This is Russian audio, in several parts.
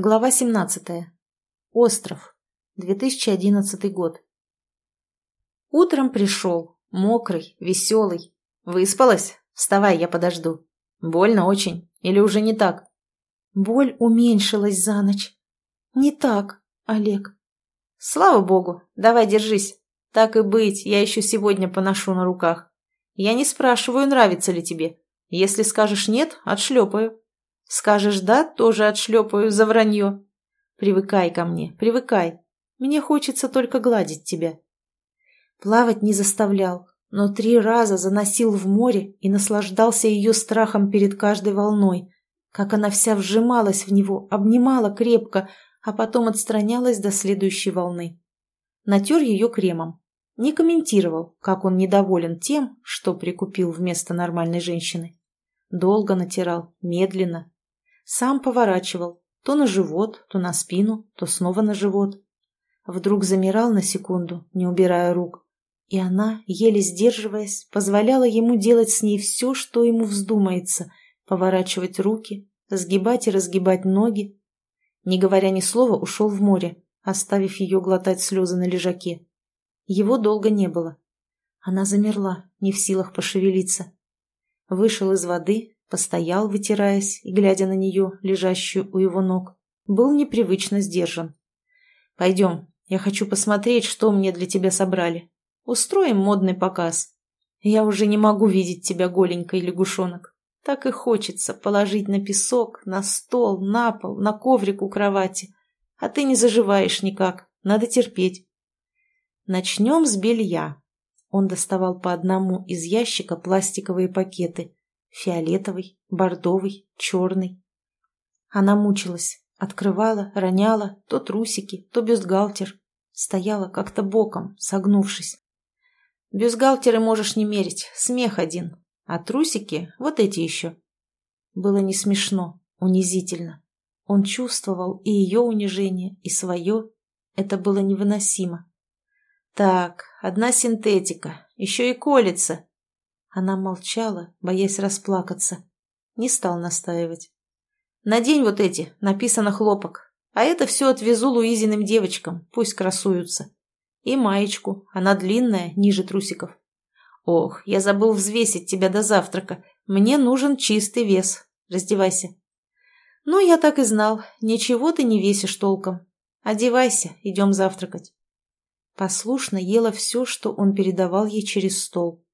Глава 17. Остров. 2011 год. Утром пришел. Мокрый, веселый. Выспалась? Вставай, я подожду. Больно очень? Или уже не так? Боль уменьшилась за ночь. Не так, Олег. Слава богу. Давай, держись. Так и быть, я еще сегодня поношу на руках. Я не спрашиваю, нравится ли тебе. Если скажешь нет, отшлепаю. Скажешь «да», тоже отшлепаю за вранье. Привыкай ко мне, привыкай. Мне хочется только гладить тебя. Плавать не заставлял, но три раза заносил в море и наслаждался ее страхом перед каждой волной, как она вся вжималась в него, обнимала крепко, а потом отстранялась до следующей волны. Натер ее кремом. Не комментировал, как он недоволен тем, что прикупил вместо нормальной женщины. Долго натирал, медленно, сам поворачивал, то на живот, то на спину, то снова на живот. Вдруг замирал на секунду, не убирая рук, и она, еле сдерживаясь, позволяла ему делать с ней все, что ему вздумается, поворачивать руки, сгибать и разгибать ноги. Не говоря ни слова, ушел в море, оставив ее глотать слезы на лежаке. Его долго не было. Она замерла, не в силах пошевелиться. Вышел из воды, Постоял, вытираясь и глядя на нее, лежащую у его ног. Был непривычно сдержан. «Пойдем, я хочу посмотреть, что мне для тебя собрали. Устроим модный показ. Я уже не могу видеть тебя голенькой, лягушонок. Так и хочется положить на песок, на стол, на пол, на коврик у кровати. А ты не заживаешь никак, надо терпеть. Начнем с белья. Он доставал по одному из ящика пластиковые пакеты. Фиолетовый, бордовый, черный. Она мучилась, открывала, роняла то трусики, то бюстгальтер. Стояла как-то боком, согнувшись. Бюстгальтеры можешь не мерить, смех один. А трусики — вот эти еще. Было не смешно, унизительно. Он чувствовал и ее унижение, и свое. Это было невыносимо. Так, одна синтетика, еще и колется, она молчала, боясь расплакаться. Не стал настаивать. «Надень вот эти, написано хлопок. А это все отвезу Луизиным девочкам, пусть красуются. И маечку, она длинная, ниже трусиков. Ох, я забыл взвесить тебя до завтрака. Мне нужен чистый вес. Раздевайся». «Ну, я так и знал. Ничего ты не весишь толком. Одевайся, идем завтракать». Послушно ела все, что он передавал ей через стол.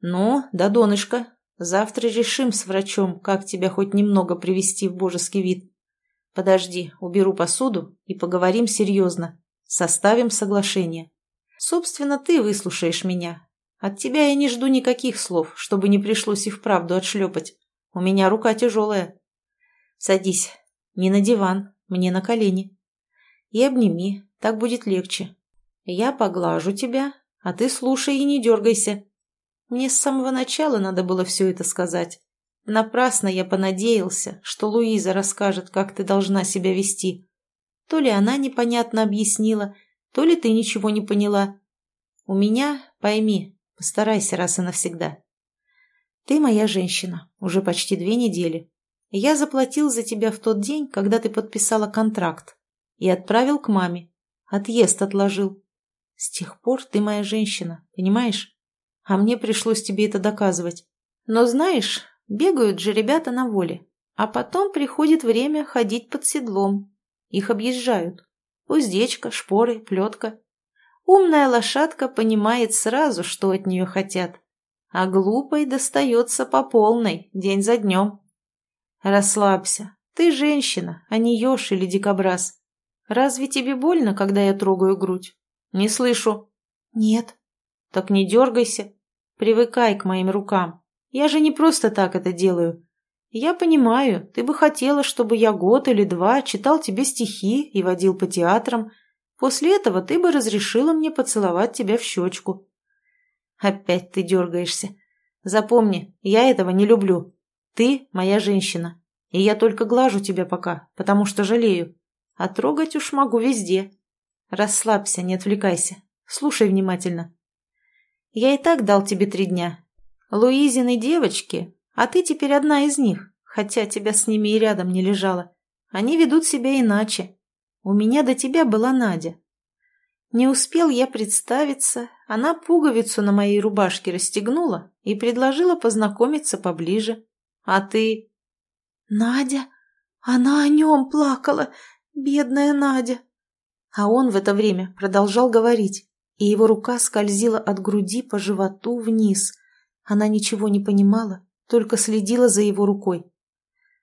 «Ну, да, донышко, завтра решим с врачом, как тебя хоть немного привести в божеский вид. Подожди, уберу посуду и поговорим серьезно. Составим соглашение. Собственно, ты выслушаешь меня. От тебя я не жду никаких слов, чтобы не пришлось их вправду отшлепать. У меня рука тяжелая. Садись. Не на диван, мне на колени. И обними, так будет легче. Я поглажу тебя, а ты слушай и не дергайся. Мне с самого начала надо было все это сказать. Напрасно я понадеялся, что Луиза расскажет, как ты должна себя вести. То ли она непонятно объяснила, то ли ты ничего не поняла. У меня, пойми, постарайся раз и навсегда. Ты моя женщина, уже почти две недели. Я заплатил за тебя в тот день, когда ты подписала контракт. И отправил к маме. Отъезд отложил. С тех пор ты моя женщина, понимаешь? А мне пришлось тебе это доказывать. Но знаешь, бегают же ребята на воле, а потом приходит время ходить под седлом. Их объезжают. Уздечка, шпоры, плетка. Умная лошадка понимает сразу, что от нее хотят, а глупой достается по полной, день за днем. Расслабься, ты женщина, а не еж или дикобраз. Разве тебе больно, когда я трогаю грудь? Не слышу. Нет. Так не дергайся. Привыкай к моим рукам. Я же не просто так это делаю. Я понимаю, ты бы хотела, чтобы я год или два читал тебе стихи и водил по театрам. После этого ты бы разрешила мне поцеловать тебя в щечку. Опять ты дергаешься. Запомни, я этого не люблю. Ты моя женщина, и я только глажу тебя пока, потому что жалею. А трогать уж могу везде. Расслабься, не отвлекайся. Слушай внимательно. Я и так дал тебе три дня. Луизины девочки, а ты теперь одна из них, хотя тебя с ними и рядом не лежала. Они ведут себя иначе. У меня до тебя была Надя. Не успел я представиться, она пуговицу на моей рубашке расстегнула и предложила познакомиться поближе. А ты... Надя? Она о нем плакала. Бедная Надя. А он в это время продолжал говорить, и его рука скользила от груди по животу вниз. Она ничего не понимала, только следила за его рукой.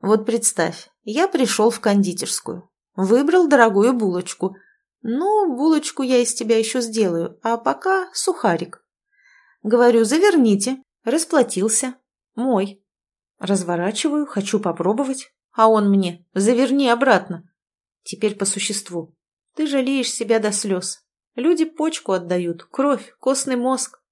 Вот представь, я пришел в кондитерскую, выбрал дорогую булочку. Ну, булочку я из тебя еще сделаю, а пока сухарик. Говорю, заверните. Расплатился. Мой. Разворачиваю, хочу попробовать. А он мне, заверни обратно. Теперь по существу. Ты жалеешь себя до слез. Люди почку отдают, кровь, костный мозг.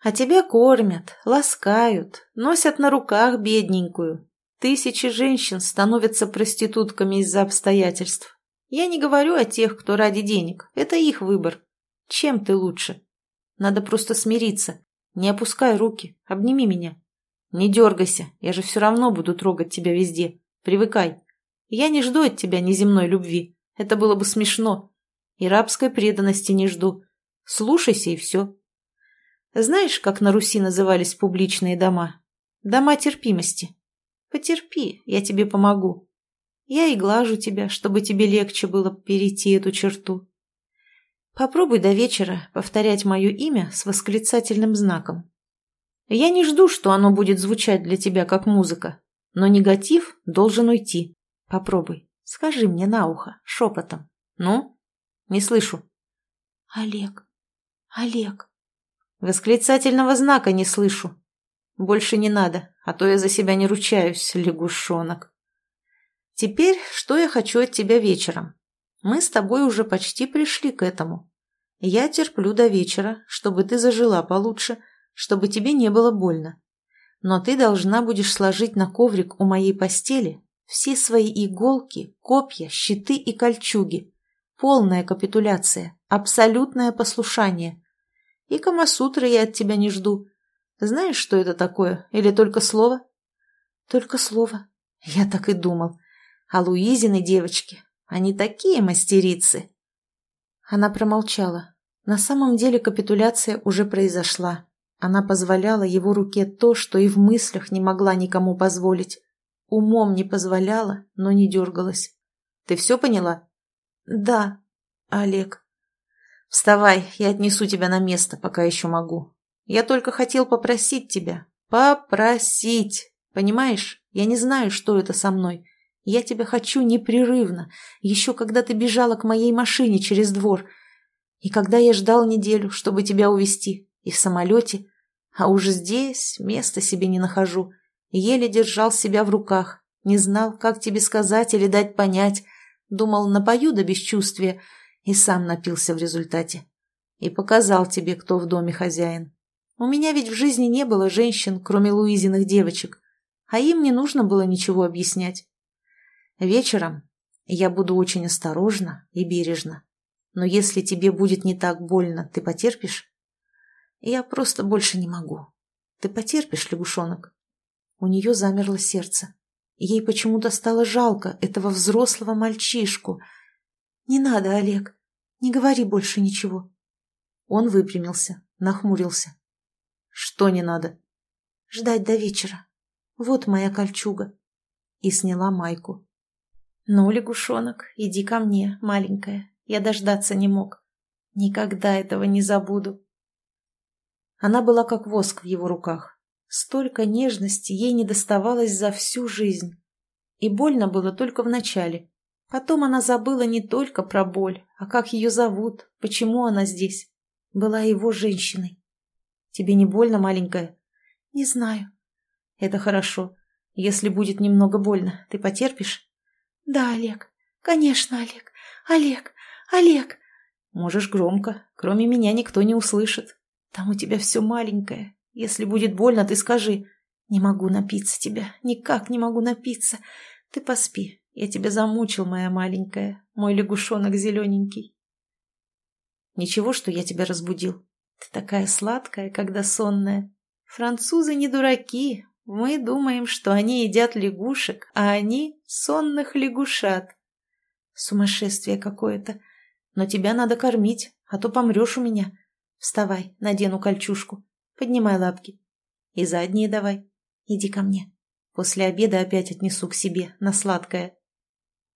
А тебя кормят, ласкают, носят на руках бедненькую. Тысячи женщин становятся проститутками из-за обстоятельств. Я не говорю о тех, кто ради денег. Это их выбор. Чем ты лучше? Надо просто смириться. Не опускай руки. Обними меня. Не дергайся. Я же все равно буду трогать тебя везде. Привыкай. Я не жду от тебя неземной любви. Это было бы смешно. И рабской преданности не жду. Слушайся и все. Знаешь, как на Руси назывались публичные дома? Дома терпимости. Потерпи, я тебе помогу. Я и глажу тебя, чтобы тебе легче было перейти эту черту. Попробуй до вечера повторять мое имя с восклицательным знаком. Я не жду, что оно будет звучать для тебя как музыка, но негатив должен уйти. Попробуй. Скажи мне на ухо, шепотом. Ну? Не слышу. Олег. Олег. Восклицательного знака не слышу. Больше не надо, а то я за себя не ручаюсь, лягушонок. Теперь что я хочу от тебя вечером? Мы с тобой уже почти пришли к этому. Я терплю до вечера, чтобы ты зажила получше, чтобы тебе не было больно. Но ты должна будешь сложить на коврик у моей постели все свои иголки, копья, щиты и кольчуги. Полная капитуляция, абсолютное послушание. И Камасутры я от тебя не жду. Знаешь, что это такое? Или только слово? Только слово. Я так и думал. А Луизины девочки, они такие мастерицы. Она промолчала. На самом деле капитуляция уже произошла. Она позволяла его руке то, что и в мыслях не могла никому позволить. Умом не позволяла, но не дергалась. Ты все поняла? Да, Олег. Вставай, я отнесу тебя на место, пока еще могу. Я только хотел попросить тебя. Попросить. Понимаешь? Я не знаю, что это со мной. Я тебя хочу непрерывно. Еще когда ты бежала к моей машине через двор. И когда я ждал неделю, чтобы тебя увезти. И в самолете. А уже здесь места себе не нахожу. Еле держал себя в руках. Не знал, как тебе сказать или дать понять. Думал, напою до бесчувствия. И сам напился в результате. И показал тебе, кто в доме хозяин. У меня ведь в жизни не было женщин, кроме Луизиных девочек, а им не нужно было ничего объяснять. Вечером я буду очень осторожна и бережна. Но если тебе будет не так больно, ты потерпишь? Я просто больше не могу. Ты потерпишь, лягушонок? У нее замерло сердце. Ей почему-то стало жалко этого взрослого мальчишку. «Не надо, Олег. Не говори больше ничего». Он выпрямился, нахмурился. Что не надо? Ждать до вечера. Вот моя кольчуга. И сняла майку. Ну, лягушонок, иди ко мне, маленькая. Я дождаться не мог. Никогда этого не забуду. Она была как воск в его руках. Столько нежности ей не доставалось за всю жизнь. И больно было только в начале. Потом она забыла не только про боль, а как ее зовут, почему она здесь. Была его женщиной. Тебе не больно, маленькая? Не знаю. Это хорошо. Если будет немного больно, ты потерпишь? Да, Олег. Конечно, Олег. Олег. Олег. Можешь громко. Кроме меня никто не услышит. Там у тебя все маленькое. Если будет больно, ты скажи. Не могу напиться тебя. Никак не могу напиться. Ты поспи. Я тебя замучил, моя маленькая. Мой лягушонок зелененький. Ничего, что я тебя разбудил. Ты такая сладкая, когда сонная. Французы не дураки, Мы думаем, что они едят лягушек, а они сонных лягушат. Сумасшествие какое-то. Но тебя надо кормить, а то помрешь у меня. Вставай, надену кольчушку. Поднимай лапки. И задние давай. Иди ко мне. После обеда опять отнесу к себе, на сладкое.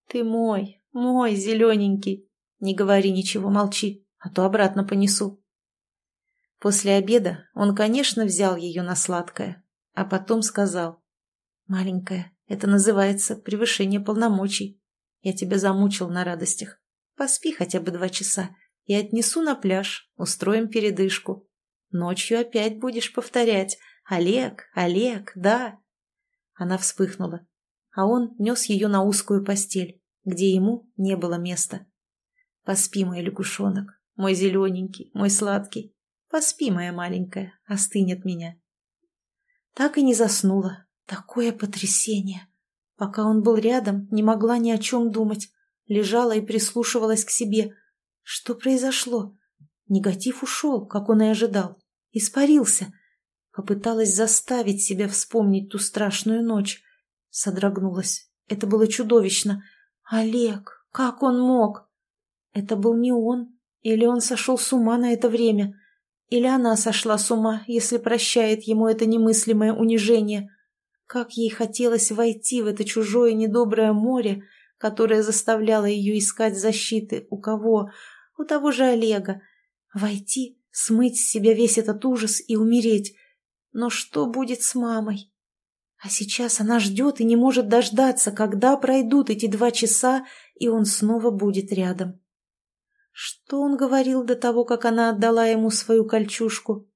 Ты мой, мой зелененький. Не говори ничего, молчи, а то обратно понесу. После обеда он, конечно, взял ее на сладкое, а потом сказал. «Маленькая, это называется превышение полномочий. Я тебя замучил на радостях. Поспи хотя бы два часа и отнесу на пляж, устроим передышку. Ночью опять будешь повторять «Олег, Олег, да». Она вспыхнула, а он нес ее на узкую постель, где ему не было места. «Поспи, мой лягушонок, мой зелененький, мой сладкий. Поспи, моя маленькая, остынет меня». Так и не заснула. Такое потрясение. Пока он был рядом, не могла ни о чем думать. Лежала и прислушивалась к себе. Что произошло? Негатив ушел, как он и ожидал. Испарился. Попыталась заставить себя вспомнить ту страшную ночь. Содрогнулась. Это было чудовищно. Олег, как он мог? Это был не он. Или он сошел с ума на это время? Или она сошла с ума, если прощает ему это немыслимое унижение? Как ей хотелось войти в это чужое недоброе море, которое заставляло ее искать защиты у кого? У того же Олега. Войти, смыть с себя весь этот ужас и умереть. Но что будет с мамой? А сейчас она ждет и не может дождаться, когда пройдут эти два часа, и он снова будет рядом. Что он говорил до того, как она отдала ему свою кольчушку?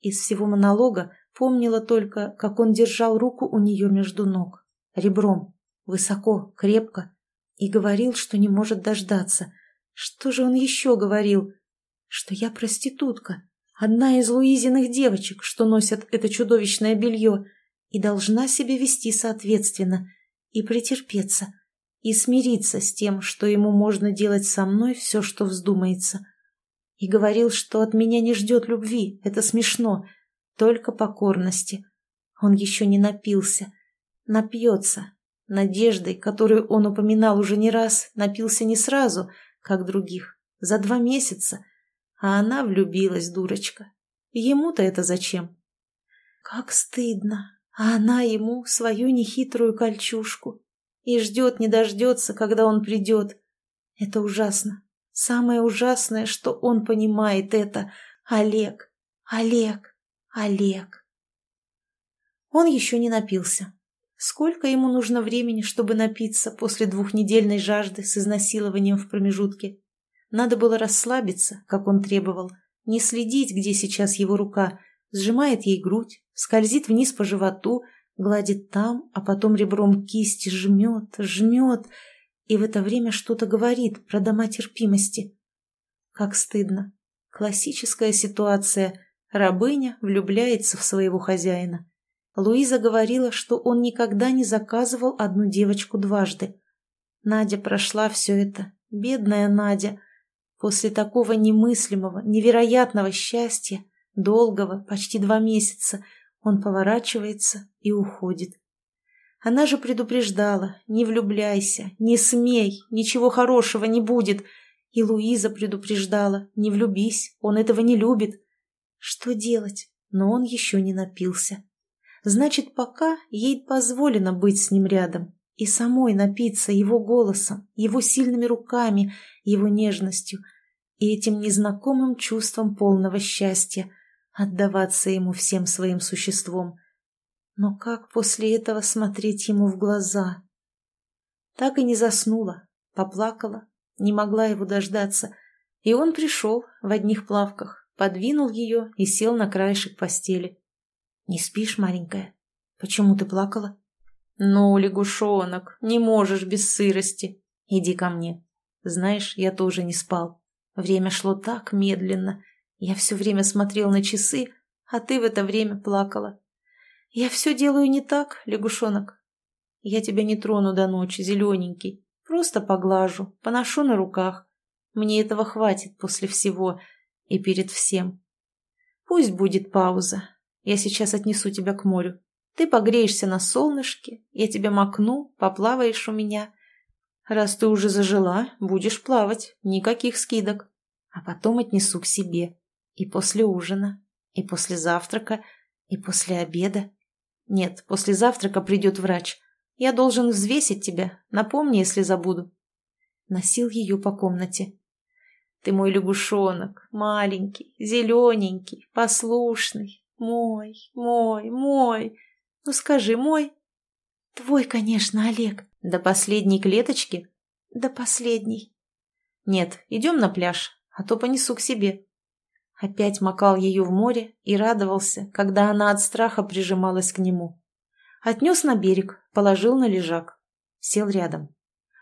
Из всего монолога помнила только, как он держал руку у нее между ног, ребром, высоко, крепко, и говорил, что не может дождаться. Что же он еще говорил? Что я проститутка, одна из Луизиных девочек, что носят это чудовищное белье, и должна себя вести соответственно, и претерпеться, и смириться с тем, что ему можно делать со мной все, что вздумается. И говорил, что от меня не ждет любви, это смешно, только покорности. Он еще не напился. Напьется. Надеждой, которую он упоминал уже не раз, напился не сразу, как других, за два месяца. А она влюбилась, дурочка. Ему-то это зачем? Как стыдно. А она ему свою нехитрую кольчушку и ждет, не дождется, когда он придет. Это ужасно. Самое ужасное, что он понимает это. Олег, Олег, Олег. Он еще не напился. Сколько ему нужно времени, чтобы напиться после двухнедельной жажды с изнасилованием в промежутке? Надо было расслабиться, как он требовал, не следить, где сейчас его рука, сжимает ей грудь, скользит вниз по животу, Гладит там, а потом ребром кисти жмет, жмет, и в это время что-то говорит про дома терпимости. Как стыдно. Классическая ситуация. Рабыня влюбляется в своего хозяина. Луиза говорила, что он никогда не заказывал одну девочку дважды. Надя прошла все это. Бедная Надя. После такого немыслимого, невероятного счастья, долгого, почти два месяца – он поворачивается и уходит. Она же предупреждала, не влюбляйся, не смей, ничего хорошего не будет. И Луиза предупреждала, не влюбись, он этого не любит. Что делать? Но он еще не напился. Значит, пока ей позволено быть с ним рядом и самой напиться его голосом, его сильными руками, его нежностью и этим незнакомым чувством полного счастья, отдаваться ему всем своим существом. Но как после этого смотреть ему в глаза? Так и не заснула, поплакала, не могла его дождаться, и он пришел в одних плавках, подвинул ее и сел на краешек постели. «Не спишь, маленькая? Почему ты плакала?» «Ну, лягушонок, не можешь без сырости. Иди ко мне. Знаешь, я тоже не спал. Время шло так медленно, я все время смотрел на часы, а ты в это время плакала. Я все делаю не так, лягушонок. Я тебя не трону до ночи, зелененький. Просто поглажу, поношу на руках. Мне этого хватит после всего и перед всем. Пусть будет пауза. Я сейчас отнесу тебя к морю. Ты погреешься на солнышке, я тебя макну, поплаваешь у меня. Раз ты уже зажила, будешь плавать, никаких скидок. А потом отнесу к себе. И после ужина, и после завтрака, и после обеда. Нет, после завтрака придет врач. Я должен взвесить тебя, напомни, если забуду. Носил ее по комнате. Ты мой лягушонок, маленький, зелененький, послушный. Мой, мой, мой. Ну скажи, мой. Твой, конечно, Олег. До последней клеточки? До последней. Нет, идем на пляж, а то понесу к себе. Опять макал ее в море и радовался, когда она от страха прижималась к нему. Отнес на берег, положил на лежак. Сел рядом.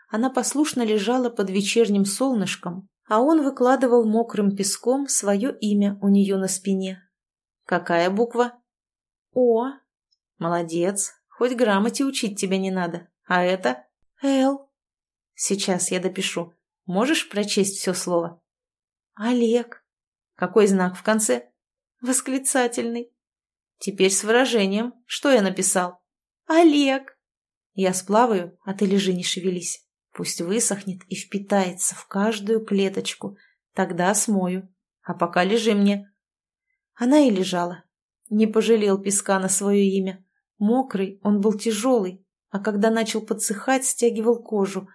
Она послушно лежала под вечерним солнышком, а он выкладывал мокрым песком свое имя у нее на спине. «Какая буква?» «О». «Молодец. Хоть грамоте учить тебя не надо. А это?» «Л». «Сейчас я допишу. Можешь прочесть все слово?» «Олег». «Какой знак в конце?» «Восклицательный». «Теперь с выражением. Что я написал?» «Олег». «Я сплаваю, а ты лежи, не шевелись». Пусть высохнет и впитается в каждую клеточку. Тогда смою. А пока лежи мне. Она и лежала. Не пожалел песка на свое имя. Мокрый, он был тяжелый, а когда начал подсыхать, стягивал кожу.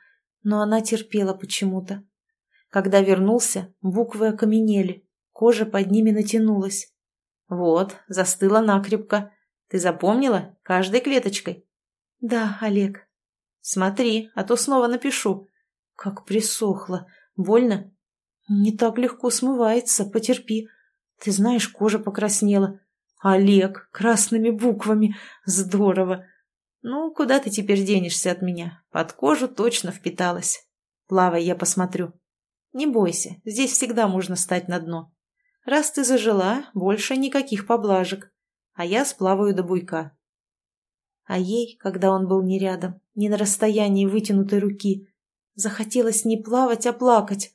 Но она терпела почему-то. Когда вернулся, буквы окаменели, кожа под ними натянулась. Вот, застыла накрепко. Ты запомнила? Каждой клеточкой? Да, Олег. Смотри, а то снова напишу. Как присохло. Больно? Не так легко смывается, потерпи. Ты знаешь, кожа покраснела. Олег, красными буквами. Здорово. Ну, куда ты теперь денешься от меня? Под кожу точно впиталась. Плавай, я посмотрю. Не бойся, здесь всегда можно стать на дно. Раз ты зажила, больше никаких поблажек. А я сплаваю до буйка. А ей, когда он был не рядом, не на расстоянии вытянутой руки, захотелось не плавать, а плакать.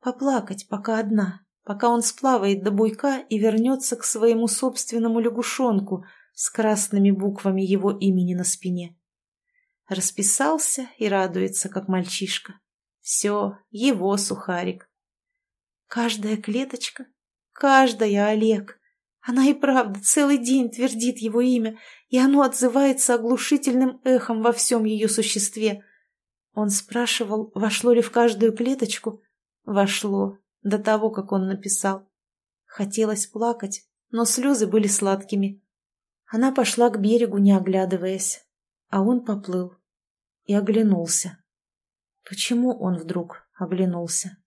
Поплакать, пока одна, пока он сплавает до буйка и вернется к своему собственному лягушонку с красными буквами его имени на спине. Расписался и радуется, как мальчишка. Все, его сухарик. Каждая клеточка, каждая, Олег. Она и правда целый день твердит его имя, и оно отзывается оглушительным эхом во всем ее существе. Он спрашивал, вошло ли в каждую клеточку. Вошло, до того, как он написал. Хотелось плакать, но слезы были сладкими. Она пошла к берегу, не оглядываясь, а он поплыл и оглянулся. Почему он вдруг оглянулся?